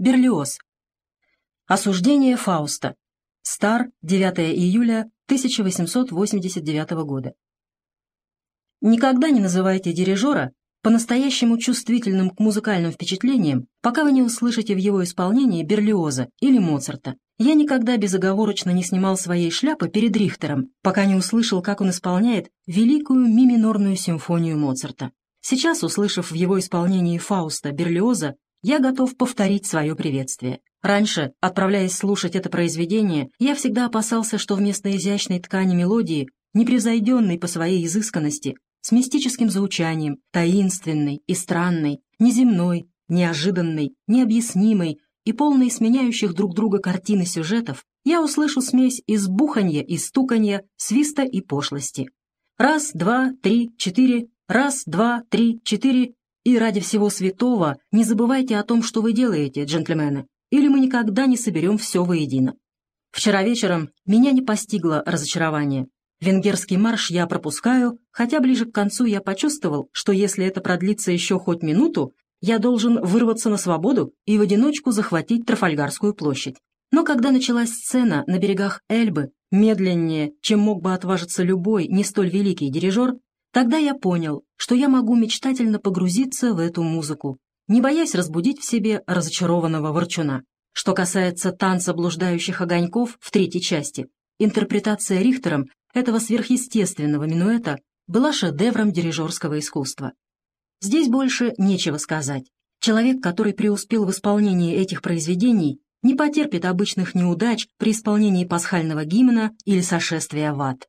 Берлиоз. Осуждение Фауста. Стар, 9 июля 1889 года. Никогда не называйте дирижера по-настоящему чувствительным к музыкальным впечатлениям, пока вы не услышите в его исполнении Берлиоза или Моцарта. Я никогда безоговорочно не снимал своей шляпы перед Рихтером, пока не услышал, как он исполняет великую ми-минорную симфонию Моцарта. Сейчас, услышав в его исполнении Фауста Берлиоза, я готов повторить свое приветствие. Раньше, отправляясь слушать это произведение, я всегда опасался, что вместо изящной ткани мелодии, непревзойденной по своей изысканности, с мистическим звучанием, таинственной и странной, неземной, неожиданной, необъяснимой и полной сменяющих друг друга картины сюжетов, я услышу смесь из буханья и стуканья, свиста и пошлости. Раз, два, три, четыре, раз, два, три, четыре, и ради всего святого не забывайте о том, что вы делаете, джентльмены, или мы никогда не соберем все воедино. Вчера вечером меня не постигло разочарование. Венгерский марш я пропускаю, хотя ближе к концу я почувствовал, что если это продлится еще хоть минуту, я должен вырваться на свободу и в одиночку захватить Трафальгарскую площадь. Но когда началась сцена на берегах Эльбы, медленнее, чем мог бы отважиться любой не столь великий дирижер, тогда я понял, что я могу мечтательно погрузиться в эту музыку, не боясь разбудить в себе разочарованного ворчуна. Что касается танца блуждающих огоньков в третьей части, интерпретация Рихтером этого сверхъестественного минуэта была шедевром дирижерского искусства. Здесь больше нечего сказать. Человек, который преуспел в исполнении этих произведений, не потерпит обычных неудач при исполнении пасхального гимна или сошествия в ад.